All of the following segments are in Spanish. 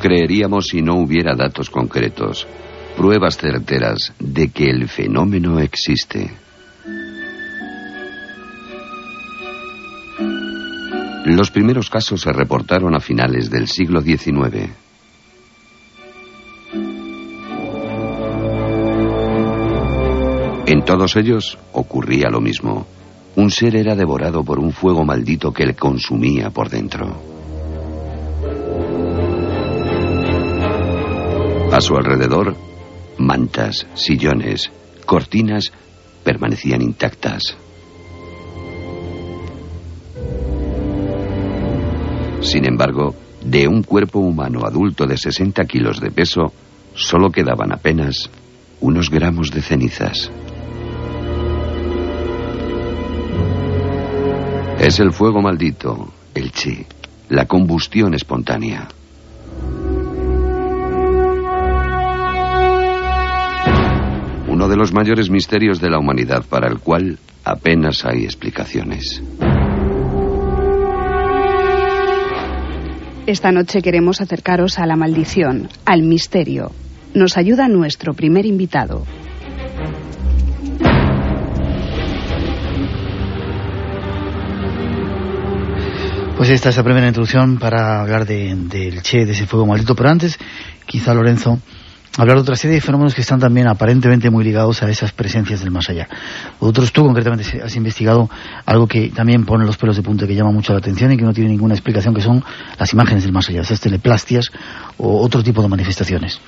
creeríamos si no hubiera datos concretos, pruebas certeras de que el fenómeno existe. Los primeros casos se reportaron a finales del siglo XIX. En todos ellos ocurría lo mismo. Un ser era devorado por un fuego maldito que le consumía por dentro. A su alrededor, mantas, sillones, cortinas permanecían intactas. Sin embargo, de un cuerpo humano adulto de 60 kilos de peso, solo quedaban apenas unos gramos de cenizas. Es el fuego maldito, el chi, la combustión espontánea. Uno de los mayores misterios de la humanidad para el cual apenas hay explicaciones. Esta noche queremos acercaros a la maldición, al misterio. Nos ayuda nuestro primer invitado. Pues esta es la primera introducción para hablar del Che, de ese fuego maldito. Pero antes, quizá Lorenzo, hablar de otra serie de fenómenos que están también aparentemente muy ligados a esas presencias del más allá. Vosotros tú concretamente has investigado algo que también pone los pelos de punta, que llama mucho la atención y que no tiene ninguna explicación, que son las imágenes del más allá, esas teleplastias o otro tipo de manifestaciones.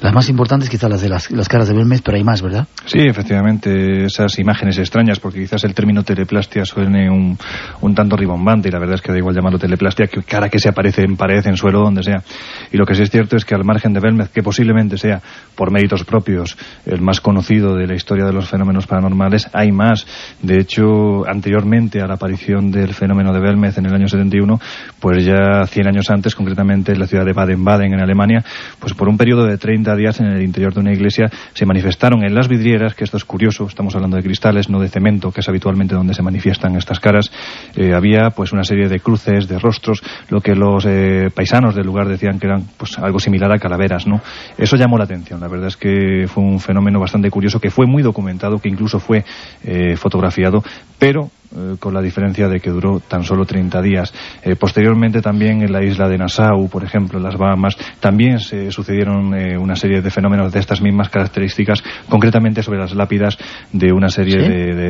Las más importantes quizás las de las, caras de Belmez, pero hay más, ¿verdad? Sí, efectivamente, esas imágenes extrañas, porque quizás el término teleplastia suene un, un tanto ribombante y la verdad es que da igual llamarlo teleplastia que cara que se aparece en pared, en suelo, donde sea. Y lo que sí es cierto es que al margen de Belmez, que posiblemente sea por méritos propios el más conocido de la historia de los fenómenos paranormales, hay más. De hecho, anteriormente a la aparición del fenómeno de Belmez en el año 71, pues ya 100 años antes, concretamente en la ciudad de Baden-Baden, en Alemania, pues por un periodo de 30 días en el interior de una iglesia se manifestaron en las vidrieras, que esto es curioso, estamos hablando de cristales, no de cemento, que es habitualmente donde se manifiestan estas caras, eh, había pues una serie de cruces, de rostros, lo que los eh, paisanos del lugar decían que eran pues algo similar a calaveras, ¿no? Eso llamó la atención, la verdad es que fue un fenómeno bastante curioso, que fue muy documentado, que incluso fue eh, fotografiado, pero eh, con la diferencia de que duró tan solo 30 días. Eh, posteriormente también en la isla de Nassau, por ejemplo, en las Bahamas, también se sucedieron eh, una serie de fenómenos de estas mismas características, concretamente sobre las lápidas de una serie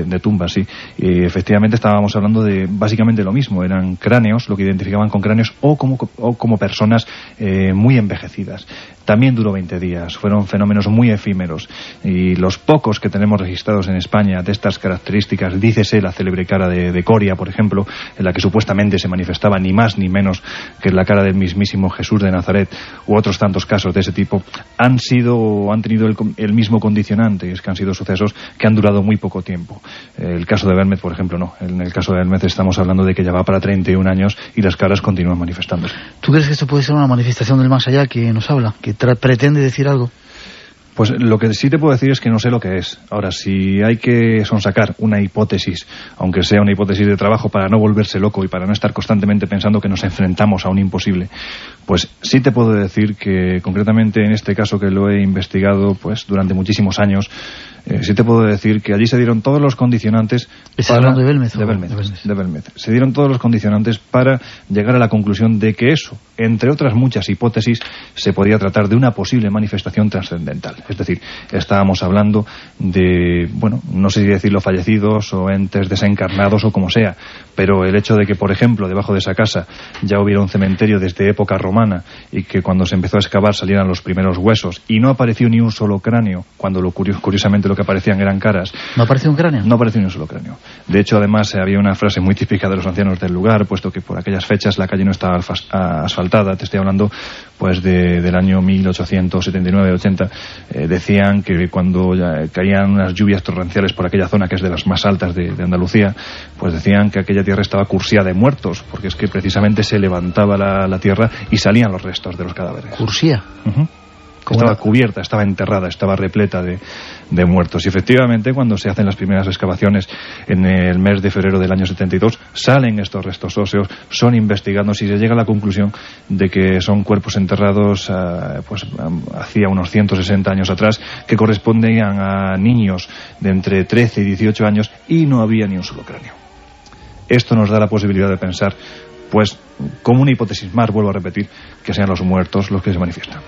de, tumbas. Sí. Y efectivamente estábamos hablando de básicamente lo mismo, eran cráneos, lo que identificaban con cráneos o como, o como personas muy envejecidas también duró 20 días. Fueron fenómenos muy efímeros. Y los pocos que tenemos registrados en España de estas características, dícese la célebre cara de, Coria, por ejemplo, en la que supuestamente se manifestaba ni más ni menos que la cara del mismísimo Jesús de Nazaret, u otros tantos casos de ese tipo, han sido o han tenido el, mismo condicionante, es que han sido sucesos que han durado muy poco tiempo. El caso de Belmez, por ejemplo, no. En el caso de Belmez estamos hablando de que ya va para 31 años y las caras continúan manifestándose. ¿Tú crees que esto puede ser una manifestación del más allá que nos habla? Que pretende decir algo? Pues lo que sí te puedo decir es que no sé lo que es. Ahora, si hay que sonsacar una hipótesis, aunque sea una hipótesis de trabajo para no volverse loco y para no estar constantemente pensando que nos enfrentamos a un imposible, pues sí te puedo decir que concretamente en este caso que lo he investigado pues durante muchísimos años, eh, sí te puedo decir que allí se dieron todos los condicionantes... para, de Belmez? De Belmez, Se dieron todos los condicionantes para llegar a la conclusión de que eso, entre otras muchas hipótesis, se podía tratar de una posible manifestación trascendental. Es decir, estábamos hablando de, bueno, no sé si decirlo fallecidos o entes desencarnados o como sea, pero el hecho de que, por ejemplo, debajo de esa casa ya hubiera un cementerio desde época romana y que cuando se empezó a excavar salieran los primeros huesos y no apareció ni un solo cráneo, cuando lo curiosamente lo que aparecían eran caras. ¿No apareció un cráneo? No apareció ni un solo cráneo. De hecho, además, eh, había una frase muy típica de los ancianos del lugar, puesto que por aquellas fechas la calle no estaba asfaltada. Te estoy hablando pues de, del año 1879-80. Eh, decían que cuando caían unas lluvias torrenciales por aquella zona, que es de las más altas de, Andalucía, pues decían que aquella tierra estaba cursia de muertos, porque es que precisamente se levantaba la, tierra y salían los restos de los cadáveres. ¿Cursía? estaba cubierta, estaba enterrada, estaba repleta de, de muertos. Y efectivamente, cuando se hacen las primeras excavaciones en el mes de febrero del año 72, salen estos restos óseos, son investigados y se llega a la conclusión de que son cuerpos enterrados eh, pues hacía unos 160 años atrás, que correspondían a niños de entre 13 y 18 años y no había ni un solo cráneo. Esto nos da la posibilidad de pensar, pues, como una hipótesis más, vuelvo a repetir, que sean los muertos los que se manifiestan.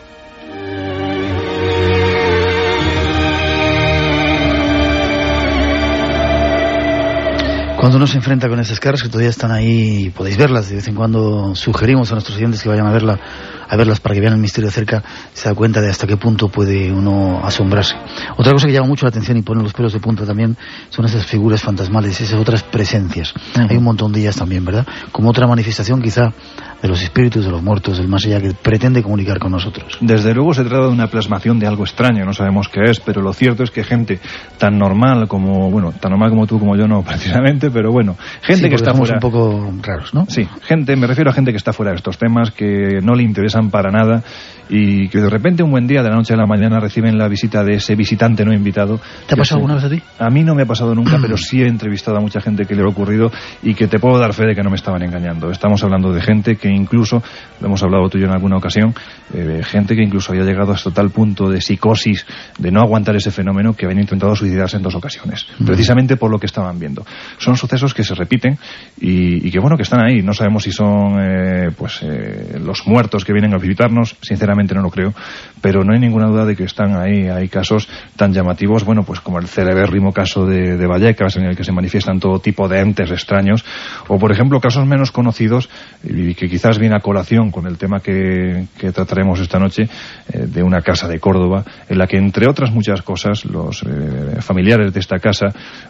Cuando uno se enfrenta con esas caras que todavía están ahí, podéis verlas, de vez en cuando sugerimos a nuestros oyentes que vayan a verla, a verlas para que vean el misterio de cerca, se da cuenta de hasta qué punto puede uno asombrarse. Otra cosa que llama mucho la atención y pone los pelos de punta también son esas figuras fantasmales, esas otras presencias. Hay un montón de ellas también, ¿verdad? Como otra manifestación quizá de los espíritus de los muertos, del más allá que pretende comunicar con nosotros. Desde luego se trata de una plasmación de algo extraño, no sabemos qué es, pero lo cierto es que gente tan normal como, bueno, tan normal como tú como yo no precisamente, pero bueno, gente que está fuera... un poco raros, ¿no? Sí, gente, me refiero a gente que está fuera de estos temas, que no le interesan para nada y que de repente un buen día, de la noche a la mañana, reciben la visita de ese visitante no invitado. ¿Te ha pasado alguna vez a ti? A mí no me ha pasado nunca, pero sí he entrevistado a mucha gente que le ha ocurrido y que te puedo dar fe de que no me estaban engañando. Estamos hablando de gente que incluso, lo hemos hablado tú y yo en alguna ocasión, eh, gente que incluso había llegado hasta tal punto de psicosis, de no aguantar ese fenómeno, que habían intentado suicidarse en dos ocasiones, precisamente por lo que estaban viendo. Son sucesos que se repiten y, que bueno, que están ahí. No sabemos si son eh, pues eh, los muertos que vienen a visitarnos, sinceramente no lo creo, pero no hay ninguna duda de que están ahí. Hay casos tan llamativos, bueno, pues como el celebérrimo caso de, Vallecas, en el que se manifiestan todo tipo de entes extraños, o por ejemplo casos menos conocidos y que quizás viene a colación con el tema que, trataremos esta noche, eh, de una casa de Córdoba, en la que entre otras muchas cosas los eh, familiares de esta casa,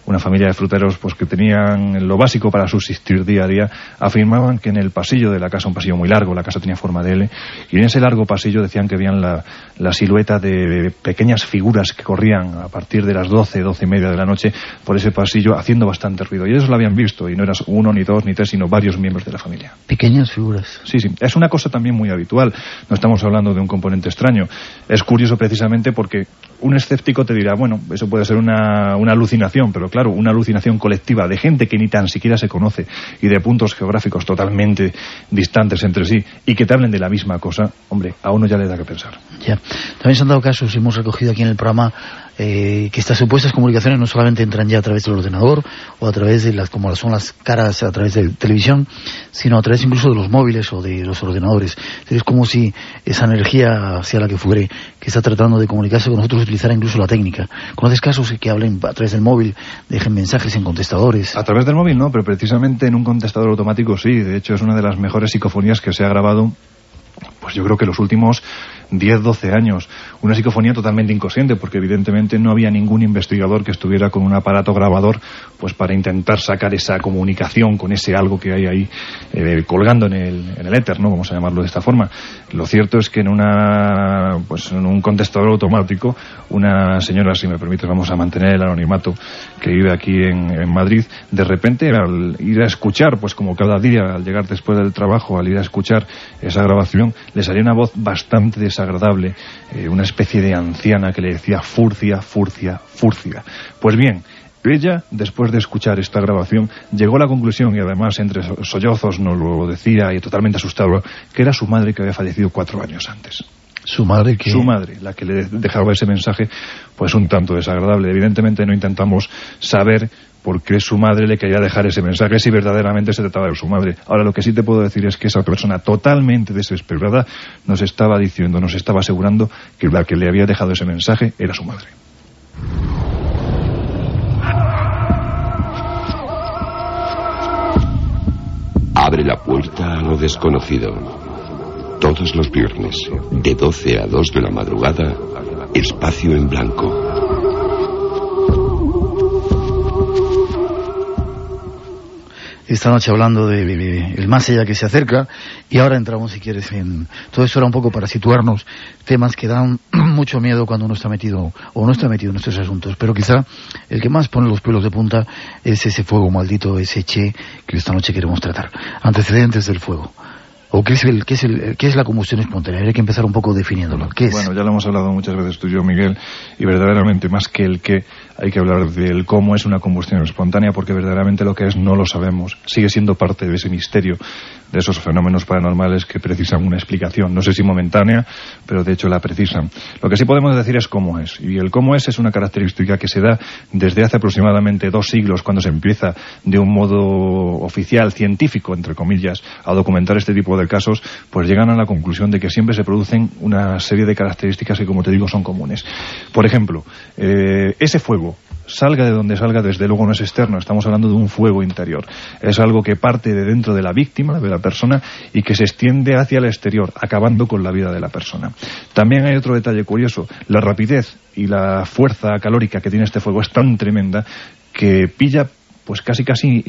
una familia de fruteros pues que tenían lo básico para subsistir día a día, afirmaban que en el pasillo de la casa, un pasillo muy largo, la casa tenía forma de L, y en ese largo pasillo decían que veían la, la silueta de pequeñas figuras que corrían a partir de las 12, 12 y media de la noche por ese pasillo haciendo bastante ruido. Y ellos lo habían visto, y no eras uno, ni dos, ni tres, sino varios miembros de la familia. Pequeñas figuras. Sí, sí. Es una cosa también muy habitual. No estamos hablando de un componente extraño. Es curioso precisamente porque un escéptico te dirá, bueno, eso puede ser una, una alucinación, pero claro, una alucinación colectiva de gente que ni tan siquiera se conoce y de puntos geográficos totalmente distantes entre sí y que te hablen de la misma cosa, hombre, a uno ya le da que pensar. Ya. También se han dado casos, hemos recogido aquí en el programa eh, que estas supuestas comunicaciones no solamente entran ya a través del ordenador o a través de las, como son las caras a través de televisión, sino a través incluso de los móviles o de los ordenadores. Es como si esa energía hacia la que fuere, que está tratando de comunicarse con nosotros, utilizara incluso la técnica. ¿Conoces casos que hablen a través del móvil, dejen mensajes en contestadores? A través del móvil no, pero precisamente en un contestador automático sí. De hecho, es una de las mejores psicofonías que se ha grabado pues yo creo que los últimos 10, 12 años. Una psicofonía totalmente inconsciente, porque evidentemente no había ningún investigador que estuviera con un aparato grabador pues para intentar sacar esa comunicación con ese algo que hay ahí eh, colgando en el, en el éter, ¿no? Vamos a llamarlo de esta forma. Lo cierto es que en una pues en un contestador automático, una señora, si me permite, vamos a mantener el anonimato, que vive aquí en, Madrid, de repente al ir a escuchar, pues como cada día al llegar después del trabajo, al ir a escuchar esa grabación, le salía una voz bastante desagradable eh, una especie de anciana que le decía furcia, furcia, furcia. Pues bien, ella, después de escuchar esta grabación, llegó a la conclusión, y además entre sollozos nos lo decía y totalmente asustado, que era su madre que había fallecido cuatro años antes. Su madre que... Su madre, la que le dejaba ese mensaje, pues un tanto desagradable. Evidentemente no intentamos saber por qué su madre le quería dejar ese mensaje si verdaderamente se trataba de su madre. Ahora, lo que sí te puedo decir es que esa persona totalmente desesperada nos estaba diciendo, nos estaba asegurando que la que le había dejado ese mensaje era su madre. Abre la puerta a lo desconocido. Todos los viernes, de 12 a 2 de la madrugada, espacio en blanco. Esta noche hablando de, el más allá que se acerca y ahora entramos si quieres en todo eso era un poco para situarnos temas que dan mucho miedo cuando uno está metido o no está metido en estos asuntos pero quizá el que más pone los pelos de punta es ese fuego maldito ese che que esta noche queremos tratar antecedentes del fuego ¿O qué es, el, qué, es el, qué es la combustión espontánea? Hay que empezar un poco definiéndolo. Bueno, ya lo hemos hablado muchas veces tú y yo, Miguel, y verdaderamente más que el qué, hay que hablar del cómo es una combustión espontánea, porque verdaderamente lo que es no lo sabemos. Sigue siendo parte de ese misterio, de esos fenómenos paranormales que precisan una explicación. No sé si momentánea, pero de hecho la precisan. Lo que sí podemos decir es cómo es. Y el cómo es es una característica que se da desde hace aproximadamente dos siglos, cuando se empieza de un modo oficial, científico, entre comillas, a documentar este tipo de casos, pues llegan a la conclusión de que siempre se producen una serie de características que, como te digo, son comunes. Por ejemplo, eh, ese fuego, salga de donde salga, desde luego no es externo, estamos hablando de un fuego interior. Es algo que parte de dentro de la víctima, de la persona, y que se extiende hacia el exterior, acabando con la vida de la persona. También hay otro detalle curioso, la rapidez y la fuerza calórica que tiene este fuego es tan tremenda que pilla pues casi casi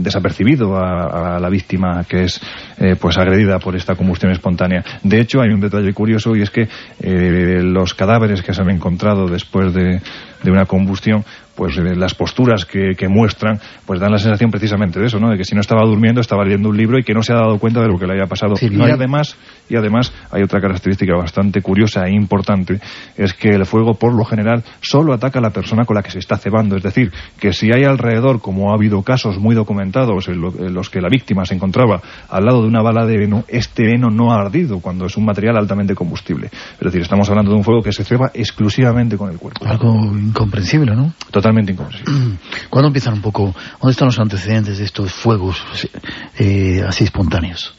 desapercibido a, la víctima que es eh, pues agredida por esta combustión espontánea. De hecho, hay un detalle curioso y es que eh, los cadáveres que se han encontrado después de, de una combustión pues eh, las posturas que, muestran pues dan la sensación precisamente de eso, ¿no? De que si no estaba durmiendo estaba leyendo un libro y que no se ha dado cuenta de lo que le haya pasado. y además y además hay otra característica bastante curiosa e importante es que el fuego por lo general solo ataca a la persona con la que se está cebando, es decir, que si hay alrededor, como ha habido casos muy documentados en, los que la víctima se encontraba al lado de una bala de heno, este heno no ha ardido cuando es un material altamente combustible. Es decir, estamos hablando de un fuego que se ceba exclusivamente con el cuerpo. Algo incomprensible, ¿no? Totalmente incomprensible. ¿Cuándo empiezan un poco, dónde están los antecedentes de estos fuegos eh, así espontáneos?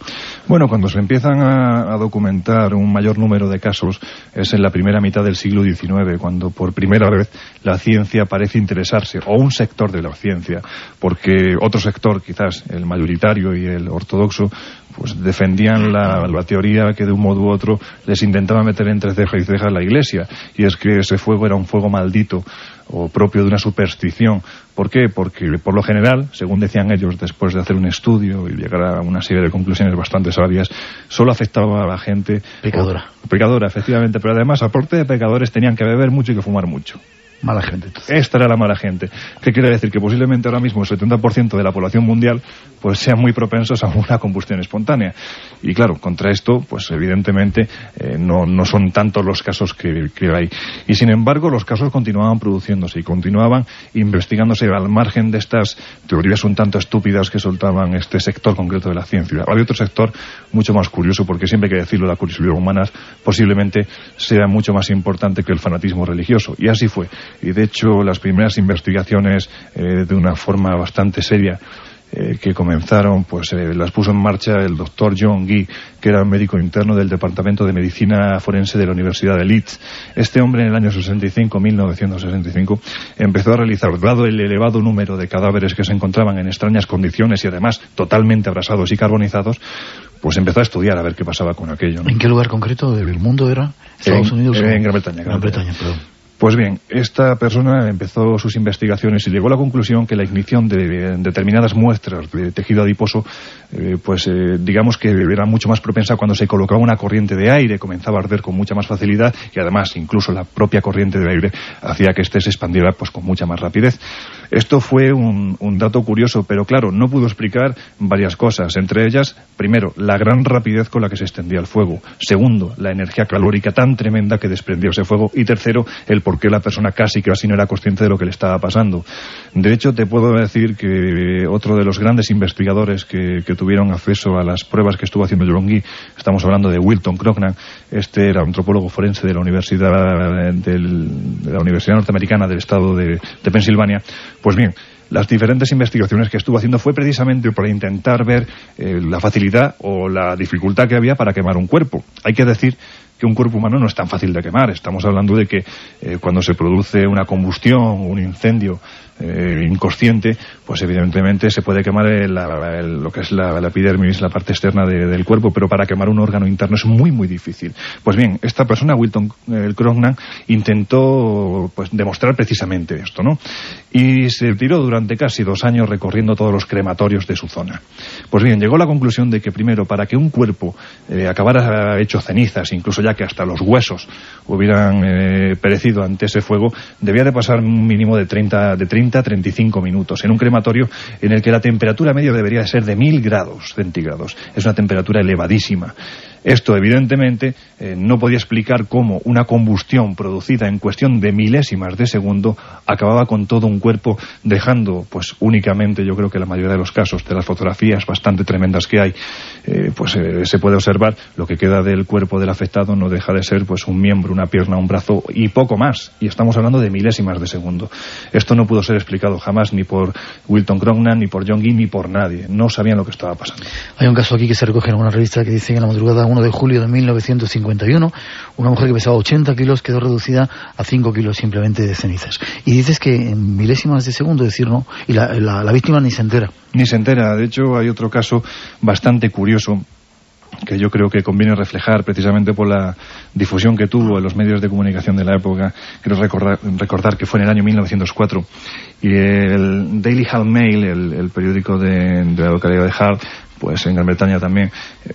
Bueno, cuando se empiezan a, documentar un mayor número de casos es en la primera mitad del siglo XIX, cuando por primera vez la ciencia parece interesarse, o un sector de la ciencia, porque otro sector, quizás el mayoritario y el ortodoxo, pues defendían la, la, teoría que de un modo u otro les intentaba meter entre ceja y ceja la iglesia, y es que ese fuego era un fuego maldito o propio de una superstición. ¿Por qué? Porque por lo general, según decían ellos después de hacer un estudio y llegar a una serie de conclusiones bastante sabias, solo afectaba a la gente pecadora. pecadora, efectivamente, pero además, aparte de pecadores, tenían que beber mucho y que fumar mucho. Mala gente. Esta era la mala gente. ¿Qué quiere decir? Que posiblemente ahora mismo el 70% de la población mundial pues sean muy propensos a una combustión espontánea. Y claro, contra esto, pues evidentemente eh, no, no, son tantos los casos que, que, hay. Y sin embargo, los casos continuaban produciéndose y continuaban investigándose al margen de estas teorías un tanto estúpidas que soltaban este sector concreto de la ciencia. Hay otro sector mucho más curioso, porque siempre hay que decirlo, la curiosidad humana posiblemente sea mucho más importante que el fanatismo religioso. Y así fue y de hecho las primeras investigaciones eh, de una forma bastante seria eh, que comenzaron, pues eh, las puso en marcha el doctor John Gee, que era médico interno del Departamento de Medicina Forense de la Universidad de Leeds. Este hombre en el año 65, 1965, empezó a realizar, dado el elevado número de cadáveres que se encontraban en extrañas condiciones y además totalmente abrasados y carbonizados, pues empezó a estudiar a ver qué pasaba con aquello. ¿En qué lugar concreto del mundo era? ¿Estados Unidos? En Gran Bretaña. Gran Bretaña, perdón. Pues bien, esta persona empezó sus investigaciones y llegó a la conclusión que la ignición de determinadas muestras de tejido adiposo, eh, pues eh, digamos que era mucho más propensa cuando se colocaba una corriente de aire, comenzaba a arder con mucha más facilidad y además incluso la propia corriente de aire hacía que éste se expandiera pues con mucha más rapidez. Esto fue un, un dato curioso, pero claro, no pudo explicar varias cosas, entre ellas, primero, la gran rapidez con la que se extendía el fuego, segundo, la energía calórica tan tremenda que desprendió ese fuego y tercero, el porque la persona casi casi no era consciente de lo que le estaba pasando. De hecho, te puedo decir que otro de los grandes investigadores que, tuvieron acceso a las pruebas que estuvo haciendo John estamos hablando de Wilton Crocknan, este era antropólogo forense de la Universidad, de la Universidad Norteamericana del Estado de, Pensilvania, pues bien, las diferentes investigaciones que estuvo haciendo fue precisamente para intentar ver eh, la facilidad o la dificultad que había para quemar un cuerpo. Hay que decir que un cuerpo humano no es tan fácil de quemar. Estamos hablando de que eh, cuando se produce una combustión, un incendio, eh, inconsciente, pues evidentemente se puede quemar lo que es la, epidermis, la parte externa del cuerpo, pero para quemar un órgano interno es muy, muy difícil. Pues bien, esta persona, Wilton el Krognan, intentó pues, demostrar precisamente esto, ¿no? Y se tiró durante casi dos años recorriendo todos los crematorios de su zona. Pues bien, llegó a la conclusión de que primero, para que un cuerpo eh, acabara hecho cenizas, incluso ya que hasta los huesos hubieran eh, perecido ante ese fuego, debía de pasar un mínimo de 30, de 30 30-35 minutos, en un en el que la temperatura media debería ser de 1000 grados centígrados. Es una temperatura elevadísima. Esto, evidentemente, eh, no podía explicar cómo una combustión producida en cuestión de milésimas de segundo acababa con todo un cuerpo, dejando, pues, únicamente, yo creo que la mayoría de los casos de las fotografías bastante tremendas que hay, eh, pues eh, se puede observar lo que queda del cuerpo del afectado no deja de ser, pues, un miembro, una pierna, un brazo y poco más. Y estamos hablando de milésimas de segundo. Esto no pudo ser explicado jamás ni por Wilton Cronkman, ni por John Gee, ni por nadie. No sabían lo que estaba pasando. Hay un caso aquí que se recoge en una revista que dice que en la madrugada de julio de 1951, una mujer que pesaba 80 kilos quedó reducida a 5 kilos simplemente de cenizas. Y dices que en milésimas de segundo, decir, ¿no? Y la, la víctima ni se entera. Ni se entera. De hecho, hay otro caso bastante curioso que yo creo que conviene reflejar precisamente por la difusión que tuvo en los medios de comunicación de la época. Quiero recordar, recordar que fue en el año 1904 y el Daily Hall Mail, el, periódico de, la localidad de Hull, pues en Gran Bretaña también, eh,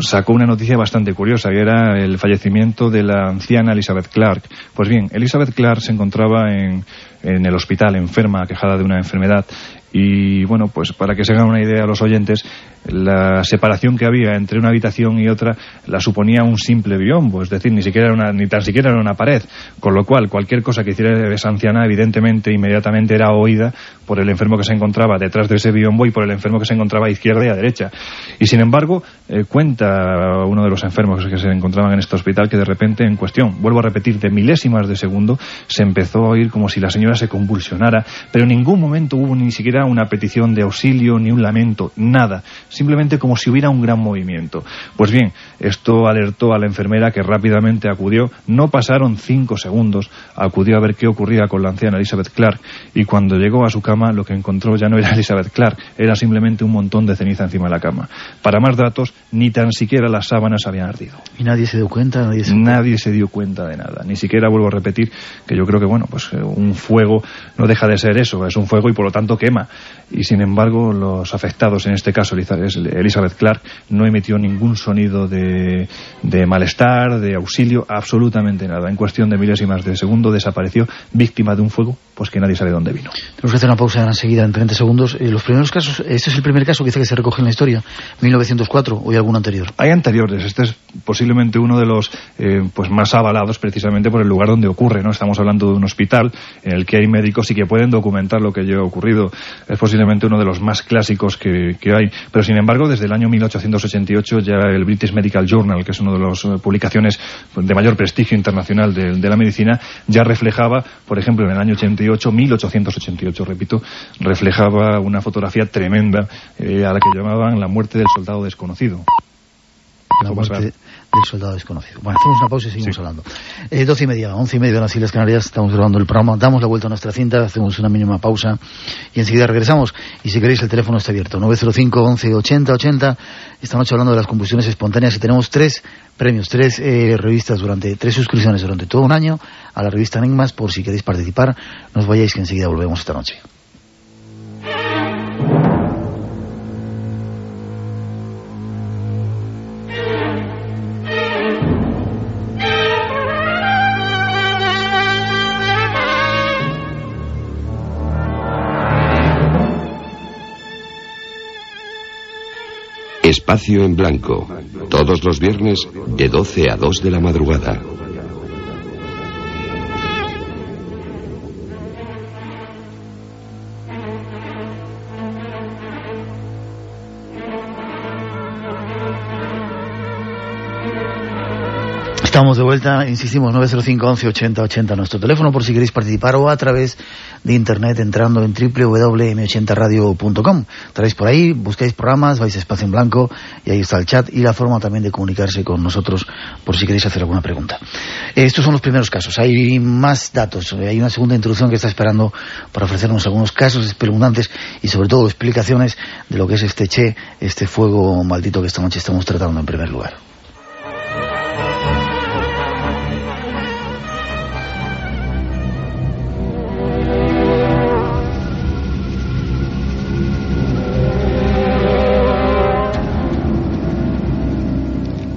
sacó una noticia bastante curiosa, que era el fallecimiento de la anciana Elizabeth Clark. Pues bien, Elizabeth Clark se encontraba en, en el hospital, enferma, quejada de una enfermedad, y bueno, pues para que se hagan una idea a los oyentes, la separación que había entre una habitación y otra la suponía un simple biombo, es decir, ni siquiera una, ni tan siquiera era una pared, con lo cual cualquier cosa que hiciera esa anciana evidentemente inmediatamente era oída por el enfermo que se encontraba detrás de ese biombo y por el enfermo que se encontraba a izquierda y a derecha. Y sin embargo, eh, cuenta uno de los enfermos que se encontraban en este hospital que de repente en cuestión, vuelvo a repetir, de milésimas de segundo, se empezó a oír como si la señora se convulsionara, pero en ningún momento hubo ni siquiera una petición de auxilio ni un lamento, nada simplemente como si hubiera un gran movimiento. Pues bien, esto alertó a la enfermera que rápidamente acudió, no pasaron cinco segundos, acudió a ver qué ocurría con la anciana Elizabeth Clark y cuando llegó a su cama lo que encontró ya no era Elizabeth Clark, era simplemente un montón de ceniza encima de la cama. Para más datos, ni tan siquiera las sábanas habían ardido. ¿Y nadie se dio cuenta? Nadie se, nadie se dio cuenta de nada. Ni siquiera vuelvo a repetir que yo creo que, bueno, pues eh, un fuego no deja de ser eso, es un fuego y por lo tanto quema. Y sin embargo, los afectados, en este caso Elizabeth Clark no emitió ningún sonido de, malestar, de auxilio, absolutamente nada. En cuestión de milésimas de segundo desapareció víctima de un fuego, pues que nadie sabe dónde vino. Tenemos que hacer una pausa enseguida en 30 segundos. Eh, los primeros casos, este es el primer caso que dice que se recoge en la historia, 1904 o hay algún anterior. Hay anteriores. Este es posiblemente uno de los eh, pues más avalados precisamente por el lugar donde ocurre. no Estamos hablando de un hospital en el que hay médicos y que pueden documentar lo que ha ocurrido. Es posiblemente uno de los más clásicos que, que hay. Pero sin embargo, desde el año 1888 ya el British Medical Journal, que es una de las eh, publicaciones de mayor prestigio internacional de, la medicina, ya reflejaba, por ejemplo, en el año 88, 1888, repito, reflejaba una fotografía tremenda eh, a la que llamaban la muerte del soldado desconocido. La muerte, del soldado desconocido. Bueno, hacemos una pausa y seguimos hablando. Eh, doce y media, once y media en las Islas Canarias, estamos grabando el programa, damos la vuelta a nuestra cinta, hacemos una mínima pausa y enseguida regresamos. Y si queréis, el teléfono está abierto, 905 11 80 80. Esta noche hablando de las combustiones espontáneas y tenemos tres premios, tres eh, revistas durante, tres suscripciones durante todo un año a la revista Enigmas, por si queréis participar, nos vayáis que enseguida volvemos esta noche. Espacio en Blanco, todos los viernes de 12 a 2 de la madrugada. Estamos de vuelta, insistimos, 905 11 80 80 nuestro teléfono por si queréis participar o a través de internet entrando en www.m80radio.com. Traéis por ahí, buscáis programas, vais a espacio en blanco y ahí está el chat y la forma también de comunicarse con nosotros por si queréis hacer alguna pregunta. Estos son los primeros casos, hay más datos, hay una segunda introducción que está esperando para ofrecernos algunos casos espeluznantes y sobre todo explicaciones de lo que es este Che, este fuego maldito que esta noche estamos tratando en primer lugar.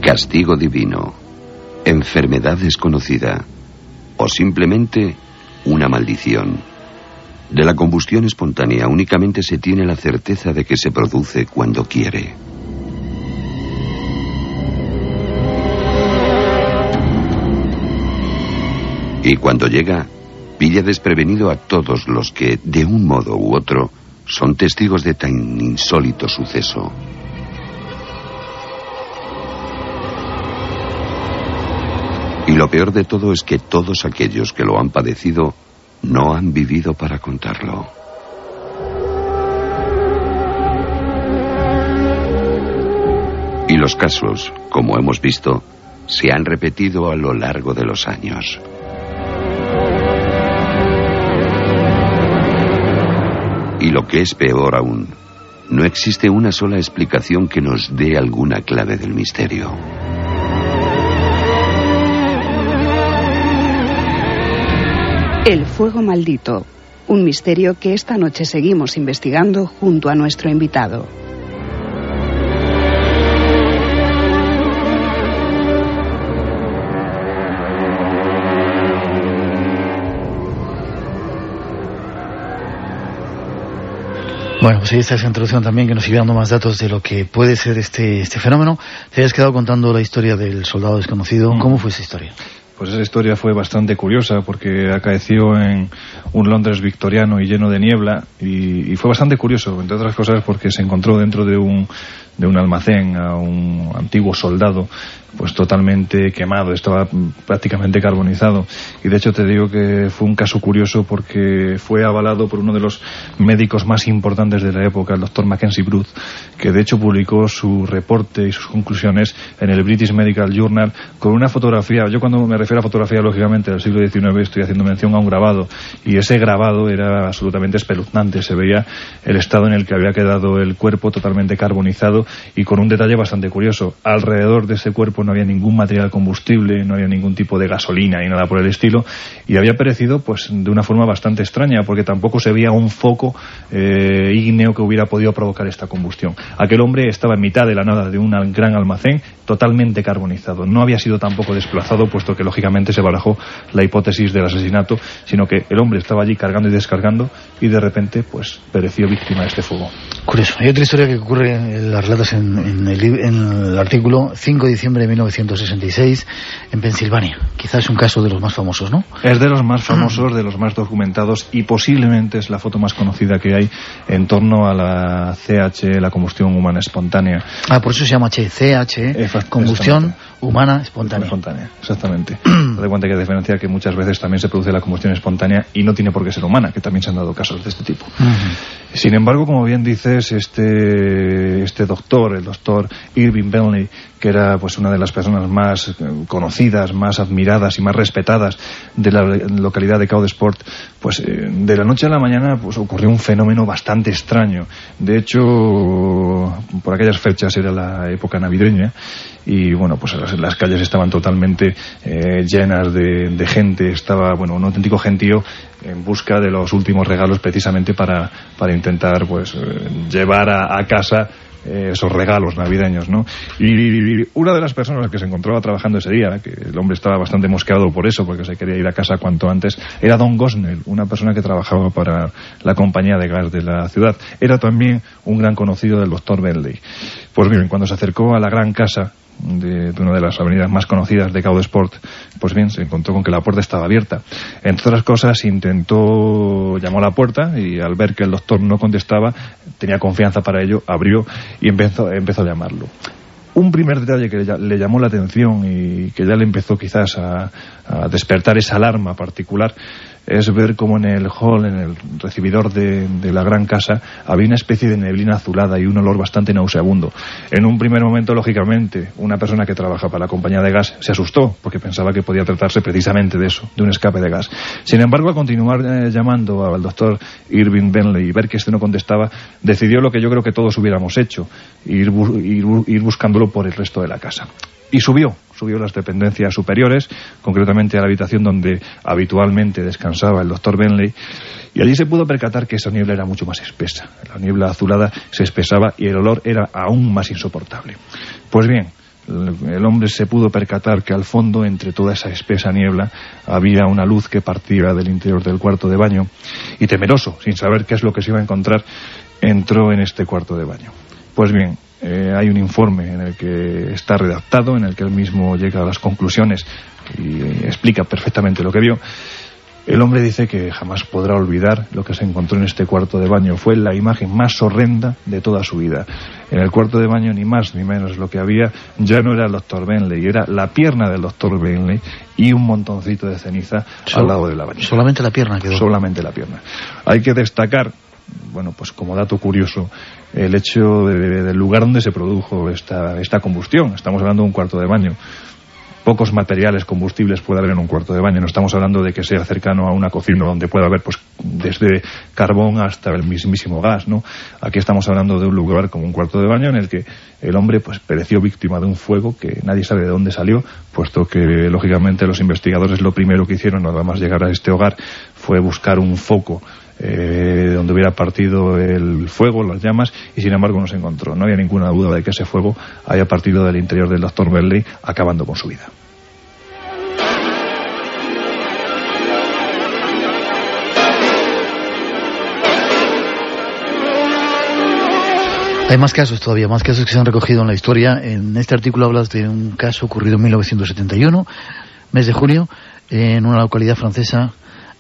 Castigo divino, enfermedad desconocida o simplemente una maldición. De la combustión espontánea únicamente se tiene la certeza de que se produce cuando quiere. Y cuando llega, pilla desprevenido a todos los que, de un modo u otro, son testigos de tan insólito suceso. Y lo peor de todo es que todos aquellos que lo han padecido no han vivido para contarlo. Y los casos, como hemos visto, se han repetido a lo largo de los años. Y lo que es peor aún, no existe una sola explicación que nos dé alguna clave del misterio. El fuego maldito, un misterio que esta noche seguimos investigando junto a nuestro invitado. Bueno, pues ahí está esa introducción también que nos sigue dando más datos de lo que puede ser este, este fenómeno. Te habías quedado contando la historia del soldado desconocido. ¿Cómo fue esa historia? Pues esa historia fue bastante curiosa porque acaeció en un Londres victoriano y lleno de niebla y, y, fue bastante curioso, entre otras cosas porque se encontró dentro de un, de un almacén a un antiguo soldado pues totalmente quemado, estaba prácticamente carbonizado. Y de hecho te digo que fue un caso curioso porque fue avalado por uno de los médicos más importantes de la época, el doctor Mackenzie Bruce, que de hecho publicó su reporte y sus conclusiones en el British Medical Journal con una fotografía. Yo cuando me refiero a fotografía, lógicamente, del siglo XIX estoy haciendo mención a un grabado. Y ese grabado era absolutamente espeluznante. Se veía el estado en el que había quedado el cuerpo totalmente carbonizado y con un detalle bastante curioso. Alrededor de ese cuerpo no había ningún material combustible, no había ningún tipo de gasolina ni nada por el estilo, y había perecido pues de una forma bastante extraña, porque tampoco se veía un foco eh, ígneo que hubiera podido provocar esta combustión. Aquel hombre estaba en mitad de la nada de un gran almacén, totalmente carbonizado. No había sido tampoco desplazado, puesto que lógicamente se barajó la hipótesis del asesinato, sino que el hombre estaba allí cargando y descargando y de repente pues pereció víctima de este fuego. Curioso. Hay otra historia que ocurre, la relatas en, en, el, en el artículo 5 de diciembre de 1966 en Pensilvania. Quizás es un caso de los más famosos, ¿no? Es de los más famosos, de los más documentados y posiblemente es la foto más conocida que hay en torno a la CH, la combustión humana espontánea. Ah, por eso se llama CH, combustión humana espontánea. espontánea exactamente. de cuenta que diferencia que muchas veces también se produce la combustión espontánea y no tiene por qué ser humana, que también se han dado casos de este tipo. Uh -huh. Sin embargo, como bien dices, este, este doctor, el doctor Irving Bentley, que era pues una de las personas más conocidas, más admiradas y más respetadas de la localidad de Caudesport, pues eh, de la noche a la mañana pues ocurrió un fenómeno bastante extraño. De hecho, por aquellas fechas era la época navideña y bueno, pues las, calles estaban totalmente eh, llenas de, de, gente, estaba bueno, un auténtico gentío en busca de los últimos regalos precisamente para, para intentar pues eh, llevar a, a casa eh, esos regalos navideños, ¿no? Y, una de las personas que se encontraba trabajando ese día, que el hombre estaba bastante mosqueado por eso, porque se quería ir a casa cuanto antes, era Don Gosnell, una persona que trabajaba para la compañía de gas de la ciudad. Era también un gran conocido del doctor Bentley. Pues bien, cuando se acercó a la gran casa de, de, una de las avenidas más conocidas de Caudesport, pues bien, se encontró con que la puerta estaba abierta. Entre otras cosas, intentó, llamó a la puerta y al ver que el doctor no contestaba, tenía confianza para ello, abrió y empezó, empezó a llamarlo. Un primer detalle que le llamó la atención y que ya le empezó quizás a despertar esa alarma particular es ver cómo en el hall, en el recibidor de, de, la gran casa, había una especie de neblina azulada y un olor bastante nauseabundo. En un primer momento, lógicamente, una persona que trabaja para la compañía de gas se asustó porque pensaba que podía tratarse precisamente de eso, de un escape de gas. Sin embargo, al continuar eh, llamando al doctor Irving Bentley y ver que este no contestaba, decidió lo que yo creo que todos hubiéramos hecho, ir, bu ir, ir buscándolo por el resto de la casa. Y subió, subió las dependencias superiores, concretamente a la habitación donde habitualmente descansaba el doctor Bentley, y allí se pudo percatar que esa niebla era mucho más espesa. La niebla azulada se espesaba y el olor era aún más insoportable. Pues bien, el hombre se pudo percatar que al fondo, entre toda esa espesa niebla, había una luz que partía del interior del cuarto de baño y temeroso, sin saber qué es lo que se iba a encontrar, entró en este cuarto de baño. Pues bien, eh, hay un informe en el que está redactado, en el que él mismo llega a las conclusiones y explica perfectamente lo que vio el hombre dice que jamás podrá olvidar lo que se encontró en este cuarto de baño. Fue la imagen más horrenda de toda su vida. En el cuarto de baño, ni más ni menos lo que había, ya no era el doctor Benley, era la pierna del doctor Benley y un montoncito de ceniza al lado de la bañera. Solamente la pierna quedó. Solamente la pierna. Hay que destacar bueno, pues como dato curioso, el hecho del lugar donde se produjo esta, esta combustión. Estamos hablando de un cuarto de baño pocos materiales combustibles puede haber en un cuarto de baño. No estamos hablando de que sea cercano a una cocina donde pueda haber pues desde carbón hasta el mismísimo gas, ¿no? Aquí estamos hablando de un lugar como un cuarto de baño en el que el hombre pues pereció víctima de un fuego que nadie sabe de dónde salió, puesto que lógicamente los investigadores lo primero que hicieron nada más llegar a este hogar fue buscar un foco eh, donde hubiera partido el fuego, las llamas, y sin embargo no se encontró. No había ninguna duda de que ese fuego haya partido del interior del doctor Berley, acabando con su vida. Hay más casos todavía, más casos que se han recogido en la historia. En este artículo hablas de un caso ocurrido en 1971, mes de junio, en una localidad francesa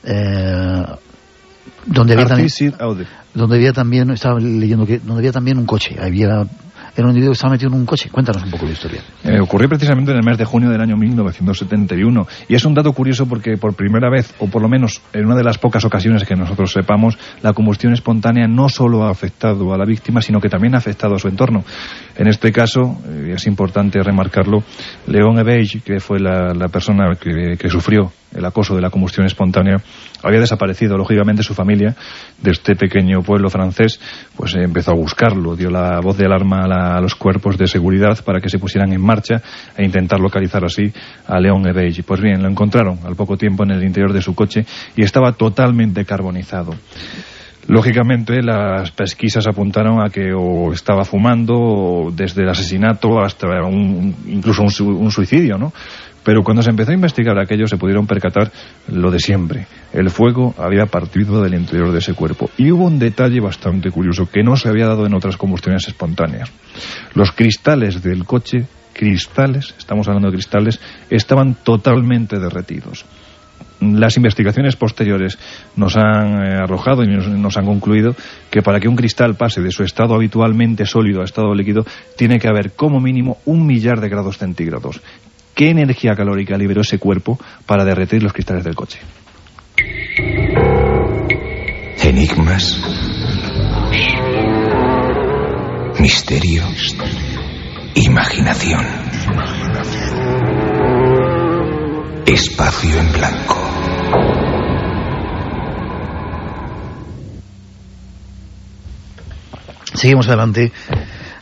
eh, donde había también, donde había también estaba leyendo que donde había también un coche había era un individuo que estaba metido en un coche. Cuéntanos un poco la historia. Eh, ocurrió precisamente en el mes de junio del año 1971. Y es un dato curioso porque por primera vez, o por lo menos en una de las pocas ocasiones que nosotros sepamos, la combustión espontánea no solo ha afectado a la víctima, sino que también ha afectado a su entorno. En este caso, eh, es importante remarcarlo, León Ebege, que fue la, persona que sufrió el acoso de la combustión espontánea, había desaparecido, lógicamente, su familia de este pequeño pueblo francés, pues empezó a buscarlo, dio la voz de alarma a, los cuerpos de seguridad para que se pusieran en marcha e intentar localizar así a León Ebege. Pues bien, lo encontraron al poco tiempo en el interior de su coche y estaba totalmente carbonizado. Lógicamente, las pesquisas apuntaron a que o estaba fumando, desde el asesinato hasta un, incluso un, un, suicidio, ¿no? Pero cuando se empezó a investigar aquello se pudieron percatar lo de siempre. El fuego había partido del interior de ese cuerpo. Y hubo un detalle bastante curioso que no se había dado en otras combustiones espontáneas. Los cristales del coche, cristales, estamos hablando de cristales, estaban totalmente derretidos las investigaciones posteriores nos han eh, arrojado y nos, han concluido que para que un cristal pase de su estado habitualmente sólido a estado líquido tiene que haber como mínimo un millar de grados centígrados. ¿Qué energía calórica liberó ese cuerpo para derretir los cristales del coche? Enigmas. Misterio. Imaginación. Espacio en blanco. Seguimos adelante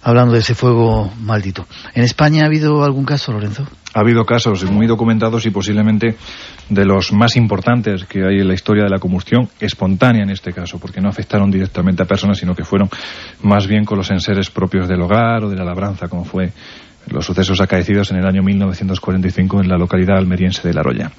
hablando de ese fuego maldito. ¿En España ha habido algún caso, Lorenzo? Ha habido casos muy documentados y posiblemente de los más importantes que hay en la historia de la combustión, espontánea en este caso, porque no afectaron directamente a personas, sino que fueron más bien con los enseres propios del hogar o de la labranza, como fue los sucesos acaecidos en el año 1945 en la localidad almeriense de La Roya.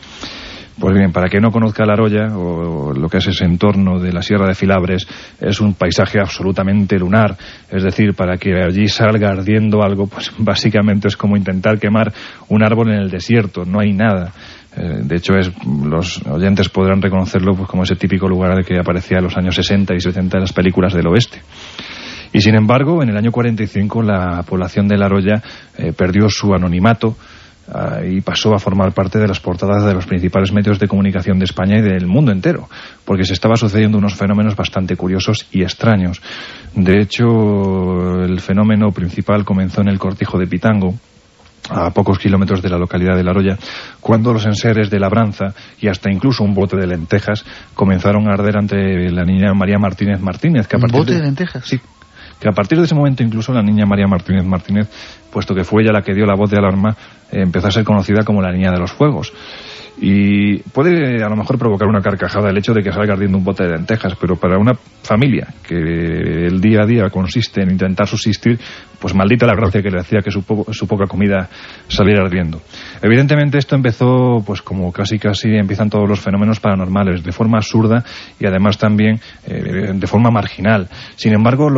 Pues bien, para quien no conozca La Roya o lo que es ese entorno de la Sierra de Filabres, es un paisaje absolutamente lunar. Es decir, para que allí salga ardiendo algo, pues básicamente es como intentar quemar un árbol en el desierto. No hay nada. Eh, de hecho, es, los oyentes podrán reconocerlo pues, como ese típico lugar que aparecía en los años 60 y 70 en las películas del oeste. Y sin embargo, en el año 45 la población de La Roya eh, perdió su anonimato Ah, y pasó a formar parte de las portadas de los principales medios de comunicación de España y del mundo entero, porque se estaba sucediendo unos fenómenos bastante curiosos y extraños. De hecho, el fenómeno principal comenzó en el cortijo de Pitango, a pocos kilómetros de la localidad de La Roya, cuando los enseres de labranza y hasta incluso un bote de lentejas comenzaron a arder ante la niña María Martínez Martínez. Que a ¿Un bote de lentejas? Sí, que a partir de ese momento incluso la niña María Martínez Martínez, puesto que fue ella la que dio la voz de alarma, eh, empezó a ser conocida como la niña de los fuegos. Y puede a lo mejor provocar una carcajada el hecho de que salga ardiendo un bote de lentejas, pero para una familia que el día a día consiste en intentar subsistir, pues maldita la gracia que le hacía que su, su poca comida saliera ardiendo. Evidentemente esto empezó, pues como casi casi empiezan todos los fenómenos paranormales, de forma absurda y además también eh, de forma marginal. Sin embargo,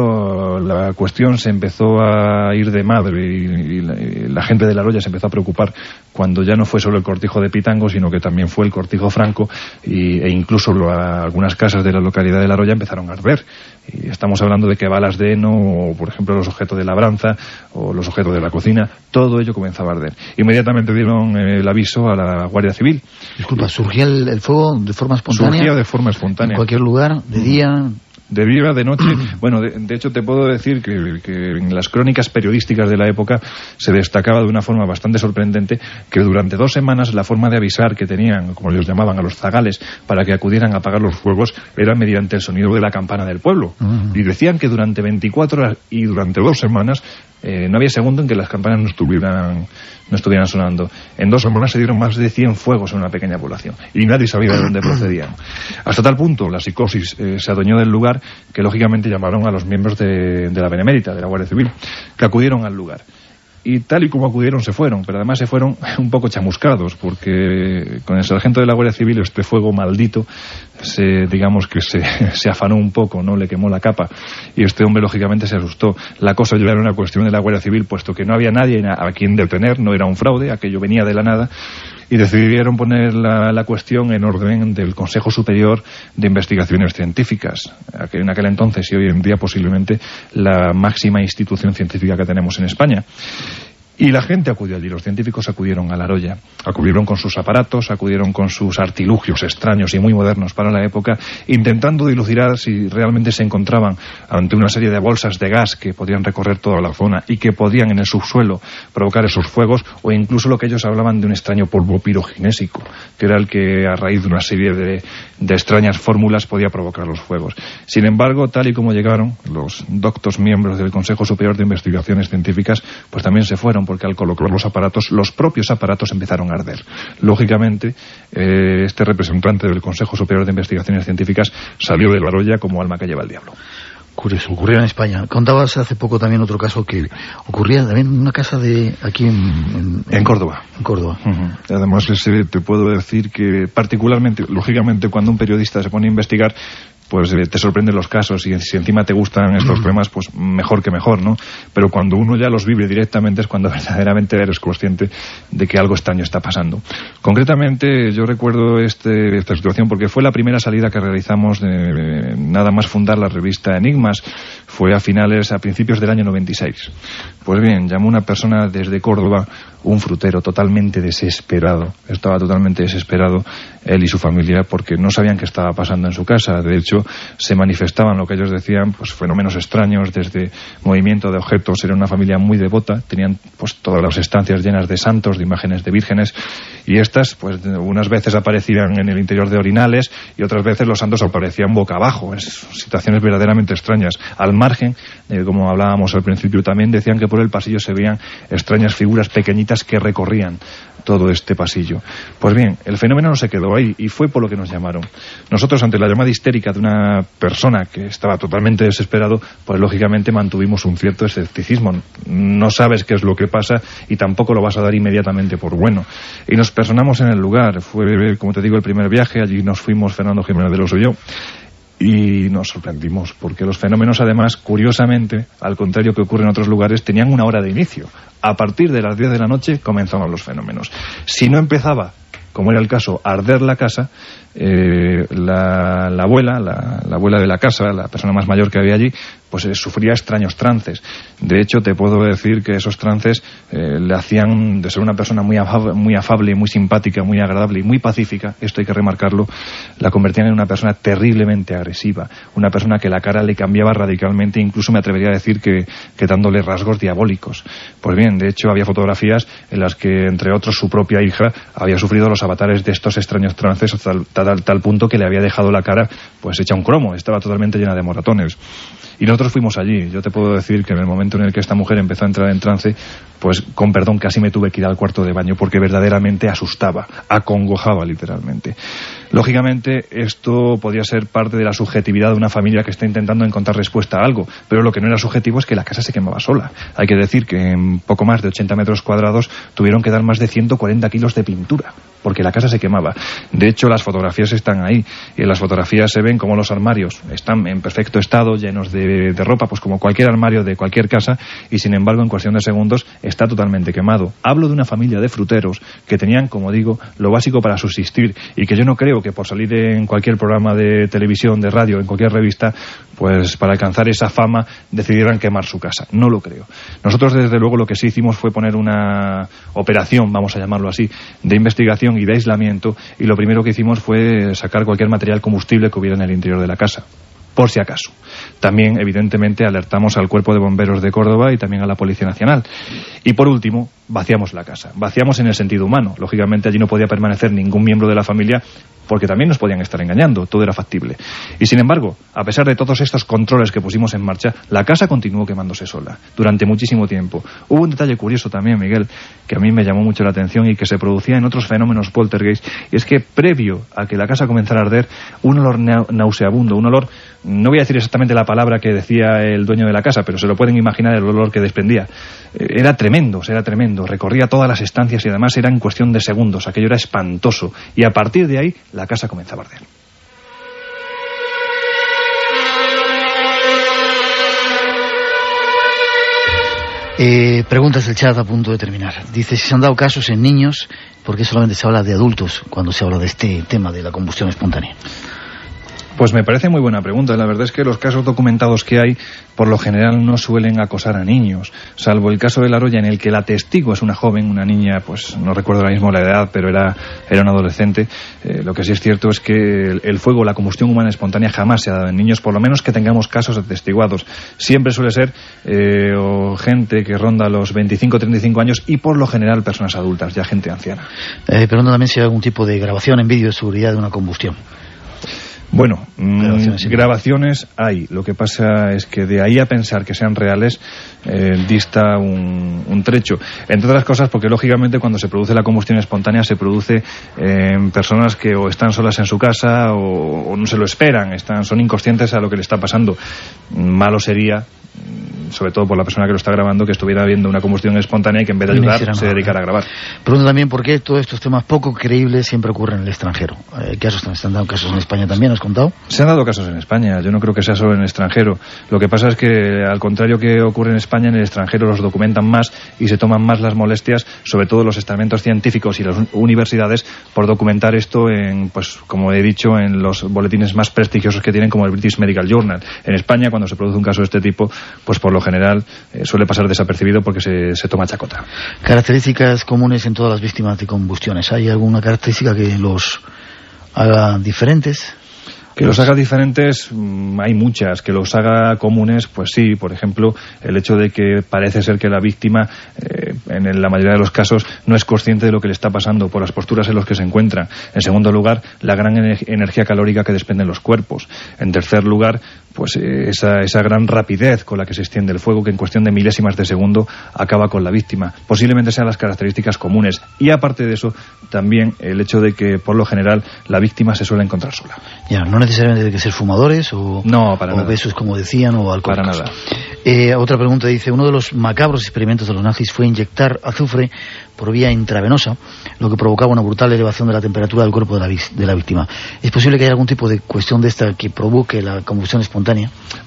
la cuestión se empezó a ir de madre y, la, gente de la Roya se empezó a preocupar cuando ya no fue solo el cortijo de Pitango, sino que también fue el cortijo franco e incluso algunas casas de la localidad de la Roya empezaron a arder. Y estamos hablando de que balas de heno, o por ejemplo los objetos de labranza, o los objetos de la cocina, todo ello comenzaba a arder. Inmediatamente dieron eh, el aviso a la Guardia Civil. Disculpa, ¿surgía el, fuego de forma espontánea? Surgía de forma espontánea. ¿En cualquier lugar? ¿De día? De día, de noche. Bueno, de, hecho te puedo decir que, en las crónicas periodísticas de la época se destacaba de una forma bastante sorprendente que durante dos semanas la forma de avisar que tenían, como ellos llamaban, a los zagales para que acudieran a apagar los fuegos era mediante el sonido de la campana del pueblo. Y decían que durante 24 horas y durante dos semanas eh, no había segundo en que las campanas no estuvieran, no estuvieran sonando. En dos semanas se dieron más de 100 fuegos en una pequeña población y nadie sabía de dónde procedían. Hasta tal punto la psicosis eh, se adueñó del lugar que lógicamente llamaron a los miembros de, de la Benemérita, de la Guardia Civil, que acudieron al lugar y tal y como acudieron se fueron, pero además se fueron un poco chamuscados, porque con el sargento de la Guardia Civil este fuego maldito, se, digamos que se, afanó un poco, no le quemó la capa, y este hombre lógicamente se asustó. La cosa ya era una cuestión de la Guardia Civil, puesto que no había nadie a quien detener, no era un fraude, aquello venía de la nada, y decidieron poner la, cuestión en orden del Consejo Superior de Investigaciones Científicas, en aquel entonces y hoy en día posiblemente la máxima institución científica que tenemos en España. Y la gente acudió allí, los científicos acudieron a la Roya, acudieron con sus aparatos, acudieron con sus artilugios extraños y muy modernos para la época, intentando dilucidar si realmente se encontraban ante una serie de bolsas de gas que podían recorrer toda la zona y que podían en el subsuelo provocar esos fuegos, o incluso lo que ellos hablaban de un extraño polvo piroginésico, que era el que a raíz de una serie de, de extrañas fórmulas podía provocar los fuegos. Sin embargo, tal y como llegaron los doctos miembros del Consejo Superior de Investigaciones Científicas, pues también se fueron porque al colocar los aparatos, los propios aparatos empezaron a arder. Lógicamente, eh, este representante del Consejo Superior de Investigaciones Científicas salió de la roya como alma que lleva el diablo. Curioso, ocurrió en España. Contabas hace poco también otro caso que ocurría también en una casa de aquí en... En, Córdoba. En Córdoba. Además, te puedo decir que particularmente, lógicamente, cuando un periodista se pone a investigar, pues eh, te sorprenden los casos y si encima te gustan estos problemas, pues mejor que mejor, ¿no? Pero cuando uno ya los vive directamente es cuando verdaderamente eres consciente de que algo extraño está pasando. Concretamente, yo recuerdo este, esta situación porque fue la primera salida que realizamos de, nada más fundar la revista Enigmas. Fue a finales, a principios del año 96. Pues bien, llamó una persona desde Córdoba, un frutero totalmente desesperado. Estaba totalmente desesperado él y su familia porque no sabían qué estaba pasando en su casa. De hecho, se manifestaban lo que ellos decían, pues fenómenos extraños, desde movimiento de objetos, era una familia muy devota, tenían pues todas las estancias llenas de santos, de imágenes de vírgenes, y estas, pues unas veces aparecían en el interior de orinales y otras veces los santos aparecían boca abajo, en situaciones verdaderamente extrañas. Al margen, como hablábamos al principio también, decían que por el pasillo se veían extrañas figuras pequeñitas que recorrían todo este pasillo. Pues bien, el fenómeno no se quedó ahí y fue por lo que nos llamaron. Nosotros, ante la llamada histérica de una persona que estaba totalmente desesperado, pues lógicamente mantuvimos un cierto escepticismo. No sabes qué es lo que pasa y tampoco lo vas a dar inmediatamente por bueno. Y nos personamos en el lugar. Fue, como te digo, el primer viaje. Allí nos fuimos Fernando Jiménez de los y yo y nos sorprendimos porque los fenómenos además curiosamente al contrario que ocurre en otros lugares tenían una hora de inicio. A partir de las 10 de la noche comenzaban los fenómenos. Si no empezaba como era el caso arder la casa eh, la, abuela la, la, abuela de la casa la persona más mayor que había allí pues eh, sufría extraños trances. De hecho, te puedo decir que esos trances eh, le hacían de ser una persona muy afable, muy afable, muy simpática, muy agradable y muy pacífica, esto hay que remarcarlo, la convertían en una persona terriblemente agresiva, una persona que la cara le cambiaba radicalmente, incluso me atrevería a decir que, que dándole rasgos diabólicos. Pues bien, de hecho había fotografías en las que, entre otros, su propia hija había sufrido los avatares de estos extraños trances tal, tal punto que le había dejado la cara pues hecha un cromo, estaba totalmente llena de moratones. Y nosotros fuimos allí. Yo te puedo decir que en el momento en el que esta mujer empezó a entrar en trance, pues con perdón casi me tuve que ir al cuarto de baño porque verdaderamente asustaba, acongojaba literalmente. Lógicamente, esto podría ser parte de la subjetividad de una familia que está intentando encontrar respuesta a algo, pero lo que no era subjetivo es que la casa se quemaba sola. Hay que decir que en poco más de 80 metros cuadrados tuvieron que dar más de 140 kilos de pintura, porque la casa se quemaba. De hecho, las fotografías están ahí, y en las fotografías se ven como los armarios están en perfecto estado, llenos de, de ropa, pues como cualquier armario de cualquier casa, y sin embargo, en cuestión de segundos, está totalmente quemado. Hablo de una familia de fruteros que tenían, como digo, lo básico para subsistir, y que yo no creo que por salir en cualquier programa de televisión, de radio, en cualquier revista, pues para alcanzar esa fama decidieran quemar su casa. No lo creo. Nosotros, desde luego, lo que sí hicimos fue poner una operación, vamos a llamarlo así, de investigación y de aislamiento, y lo primero que hicimos fue sacar cualquier material combustible que hubiera en el interior de la casa por si acaso. También, evidentemente, alertamos al Cuerpo de Bomberos de Córdoba y también a la Policía Nacional. Y por último, vaciamos la casa. Vaciamos en el sentido humano. Lógicamente, allí no podía permanecer ningún miembro de la familia porque también nos podían estar engañando, todo era factible. Y sin embargo, a pesar de todos estos controles que pusimos en marcha, la casa continuó quemándose sola durante muchísimo tiempo. Hubo un detalle curioso también, Miguel, que a mí me llamó mucho la atención y que se producía en otros fenómenos poltergeist, y es que previo a que la casa comenzara a arder, un olor nauseabundo, un olor, no voy a decir exactamente la palabra que decía el dueño de la casa, pero se lo pueden imaginar el olor que desprendía. Eh, era tremendo, era tremendo, recorría todas las estancias y además era en cuestión de segundos, aquello era espantoso, y a partir de ahí la casa comenzaba a arder. Eh, preguntas del chat a punto de terminar. Dice si se han dado casos en niños, ¿por qué solamente se habla de adultos cuando se habla de este tema de la combustión espontánea? Pues me parece muy buena pregunta. La verdad es que los casos documentados que hay, por lo general, no suelen acosar a niños, salvo el caso de La Roya, en el que la testigo es una joven, una niña, pues no recuerdo ahora mismo la edad, pero era, era un adolescente. Eh, lo que sí es cierto es que el, el, fuego, la combustión humana espontánea, jamás se ha dado en niños, por lo menos que tengamos casos atestiguados. Siempre suele ser eh, o gente que ronda los 25 35 años y, por lo general, personas adultas, ya gente anciana. Eh, pero no también si hay algún tipo de grabación en vídeo de seguridad de una combustión. Bueno, grabaciones, grabaciones, hay. Lo que pasa es que de ahí a pensar que sean reales eh, dista un, un, trecho. Entre otras cosas porque lógicamente cuando se produce la combustión espontánea se produce en personas que o están solas en su casa o, o no se lo esperan, están, son inconscientes a lo que le está pasando. Malo sería sobre todo por la persona que lo está grabando, que estuviera viendo una combustión espontánea y que en vez de ayudar se dedicara a grabar. Pregunto también por qué todos estos temas poco creíbles siempre ocurren en el extranjero. Eh, ¿Casos se han dado casos en España también, has contado? Se han dado casos en España, yo no creo que sea solo en el extranjero. Lo que pasa es que, al contrario que ocurre en España, en el extranjero los documentan más y se toman más las molestias, sobre todo los estamentos científicos y las universidades, por documentar esto en, pues como he dicho, en los boletines más prestigiosos que tienen, como el British Medical Journal. En España, cuando se produce un caso de este tipo, pues por lo general eh, suele pasar desapercibido porque se, se, toma chacota. Características comunes en todas las víctimas de combustiones. ¿Hay alguna característica que los haga diferentes? Que los haga diferentes, hay muchas. Que los haga comunes, pues sí. Por ejemplo, el hecho de que parece ser que la víctima, eh, en la mayoría de los casos, no es consciente de lo que le está pasando por las posturas en las que se encuentra. En segundo lugar, la gran energía calórica que desprenden los cuerpos. En tercer lugar, pues esa, esa gran rapidez con la que se extiende el fuego que en cuestión de milésimas de segundo acaba con la víctima. Posiblemente sean las características comunes. Y aparte de eso, también el hecho de que, por lo general, la víctima se suele encontrar sola. Ya, no necesariamente tiene que ser fumadores o, no, para o nada. besos, como decían, o alcohólicos. Para nada. Eh, otra pregunta dice, uno de los macabros experimentos de los nazis fue inyectar azufre por vía intravenosa, lo que provocaba una brutal elevación de la temperatura del cuerpo de la, de la víctima. ¿Es posible que haya algún tipo de cuestión de esta que provoque la combustión espontánea?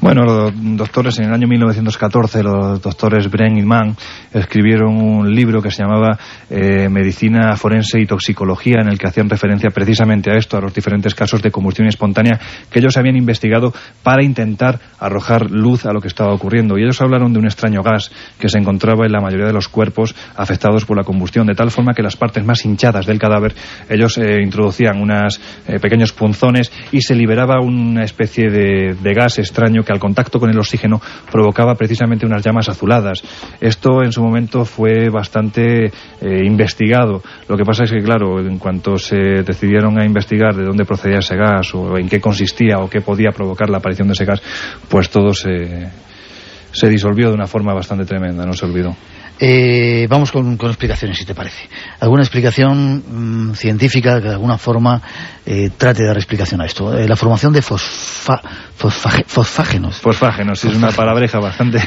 Bueno, los doctores en el año 1914, los doctores Bren y Mann, escribieron un libro que se llamaba eh, Medicina Forense y Toxicología, en el que hacían referencia precisamente a esto, a los diferentes casos de combustión espontánea que ellos habían investigado para intentar arrojar luz a lo que estaba ocurriendo. Y ellos hablaron de un extraño gas que se encontraba en la mayoría de los cuerpos afectados por la combustión, de tal forma que las partes más hinchadas del cadáver, ellos eh, introducían unos eh, pequeños punzones y se liberaba una especie de, de gas extraño que al contacto con el oxígeno provocaba precisamente unas llamas azuladas. Esto en su momento fue bastante eh, investigado. Lo que pasa es que, claro, en cuanto se decidieron a investigar de dónde procedía ese gas o en qué consistía o qué podía provocar la aparición de ese gas, pues todo se, se disolvió de una forma bastante tremenda, no se olvidó. Eh, vamos con, explicaciones, si te parece. ¿Alguna explicación mm, científica que de alguna forma eh, trate de dar explicación a esto? Eh, la formación de fosfa, fosfágenos. Fosfágenos, es una palabreja bastante,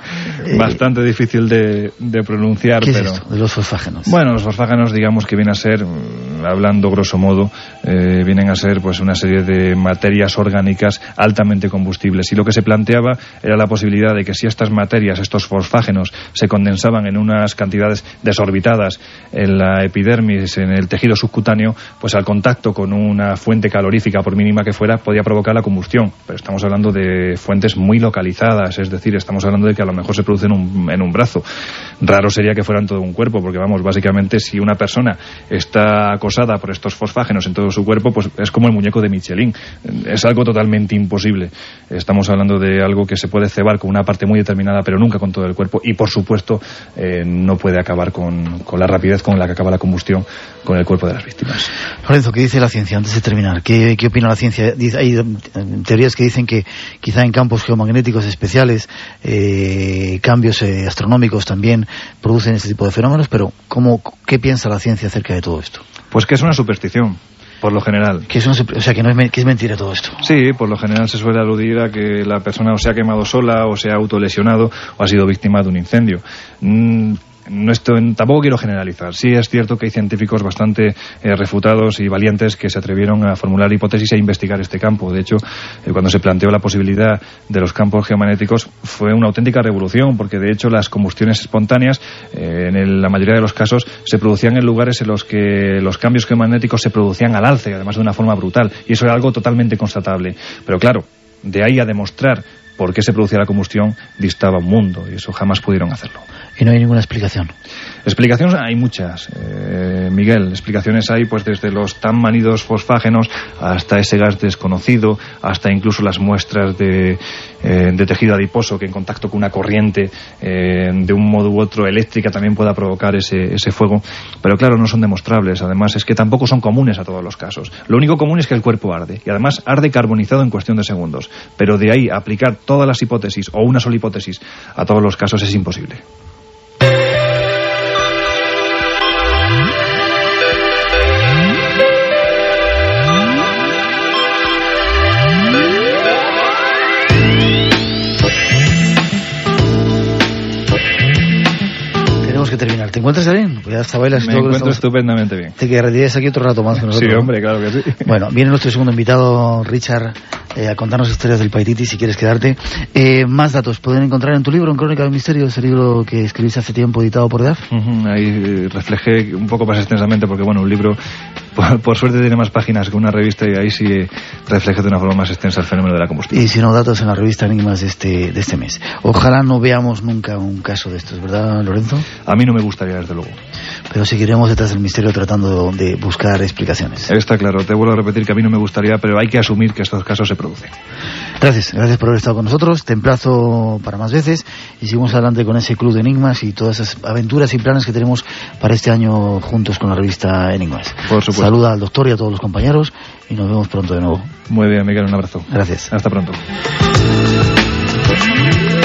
bastante difícil de, pronunciar. ¿Qué pero... es esto de los fosfágenos? Bueno, los fosfágenos, digamos que vienen a ser, mm, hablando grosso modo, vienen a ser pues una serie de materias orgánicas altamente combustibles. Y lo que se planteaba era la posibilidad de que si estas materias, estos fosfágenos, se condensaban en unas cantidades desorbitadas en la epidermis, en el tejido subcutáneo, pues al contacto con una fuente calorífica, por mínima que fuera, podía provocar la combustión. Pero estamos hablando de fuentes muy localizadas, es decir, estamos hablando de que a lo mejor se produce en en un brazo. Raro sería que fuera en todo un cuerpo, porque vamos, básicamente si una persona está acosada por estos fosfágenos en todo su cuerpo, pues es como el muñeco de Michelin. Es algo totalmente imposible. Estamos hablando de algo que se puede cebar con una parte muy determinada, pero nunca con todo el cuerpo. Y por supuesto, eh, no puede acabar con, la rapidez con la que acaba la combustión con el cuerpo de las víctimas. Lorenzo, ¿qué dice la ciencia antes de terminar? ¿Qué, opina la ciencia? Hay eh, teorías que dicen que quizá en campos geomagnéticos especiales eh, cambios astronómicos también producen este tipo de fenómenos, pero ¿cómo, ¿qué piensa la ciencia acerca de todo esto? Pues que es una superstición por lo general. Que es o sea, que, no es, que es mentira todo esto. Sí, por lo general se suele aludir a que la persona o se ha quemado sola, o se ha autolesionado, o ha sido víctima de un incendio. Mm, no tampoco quiero generalizar. Sí es cierto que hay científicos bastante eh, refutados y valientes que se atrevieron a formular hipótesis e investigar este campo. De hecho, eh, cuando se planteó la posibilidad de los campos geomagnéticos fue una auténtica revolución, porque de hecho las combustiones espontáneas, eh, en la mayoría de los casos, se producían en lugares en los que los cambios geomagnéticos se producían al alce, además de una forma brutal. Y eso era algo totalmente constatable. Pero claro, de ahí a demostrar por qué se producía la combustión distaba un mundo y eso jamás pudieron hacerlo. Y no hay ninguna explicación. Explicaciones hay muchas, eh, Miguel. Explicaciones hay pues desde los tan manidos fosfágenos hasta ese gas desconocido, hasta incluso las muestras de, eh, tejido adiposo que en contacto con una corriente eh, de un modo u otro eléctrica también pueda provocar ese, ese fuego. Pero claro, no son demostrables. Además es que tampoco son comunes a todos los casos. Lo único común es que el cuerpo arde. Y además arde carbonizado en cuestión de segundos. Pero de ahí aplicar todas las hipótesis o una sola hipótesis a todos los casos es imposible. Terminar. ¿Te encuentras bien? Pues ya está bailas Me encuentro estupendamente bien. Te quedarías aquí otro rato más con nosotros. Sí, hombre, claro que sí. Bueno, viene nuestro segundo invitado, Richard, eh, a contarnos historias del Paititi, si quieres quedarte. Eh, más datos pueden encontrar en tu libro, en Crónica del Misterio, ese libro que escribiste hace tiempo, editado por DAF. ahí eh, reflejé un poco más extensamente, porque bueno, un libro por, suerte tiene más páginas que una revista y ahí sí refleja de una forma más extensa el fenómeno de la combustión. Y si no, datos en la revista Enigmas de este, de este mes. Ojalá no veamos nunca un caso de estos, ¿verdad, Lorenzo? A mí no me gustaría, desde luego. Pero seguiremos detrás del misterio tratando de buscar explicaciones. Está claro, te vuelvo a repetir que a mí no me gustaría, pero hay que asumir que estos casos se producen. Gracias, gracias por haber estado con nosotros. Te emplazo para más veces y seguimos adelante con ese club de enigmas y todas esas aventuras y planes que tenemos para este año juntos con la revista Enigmas. Por supuesto saluda al doctor y a todos los compañeros y nos vemos pronto de nuevo. Muy bien, Miguel, un abrazo. Gracias. Hasta pronto.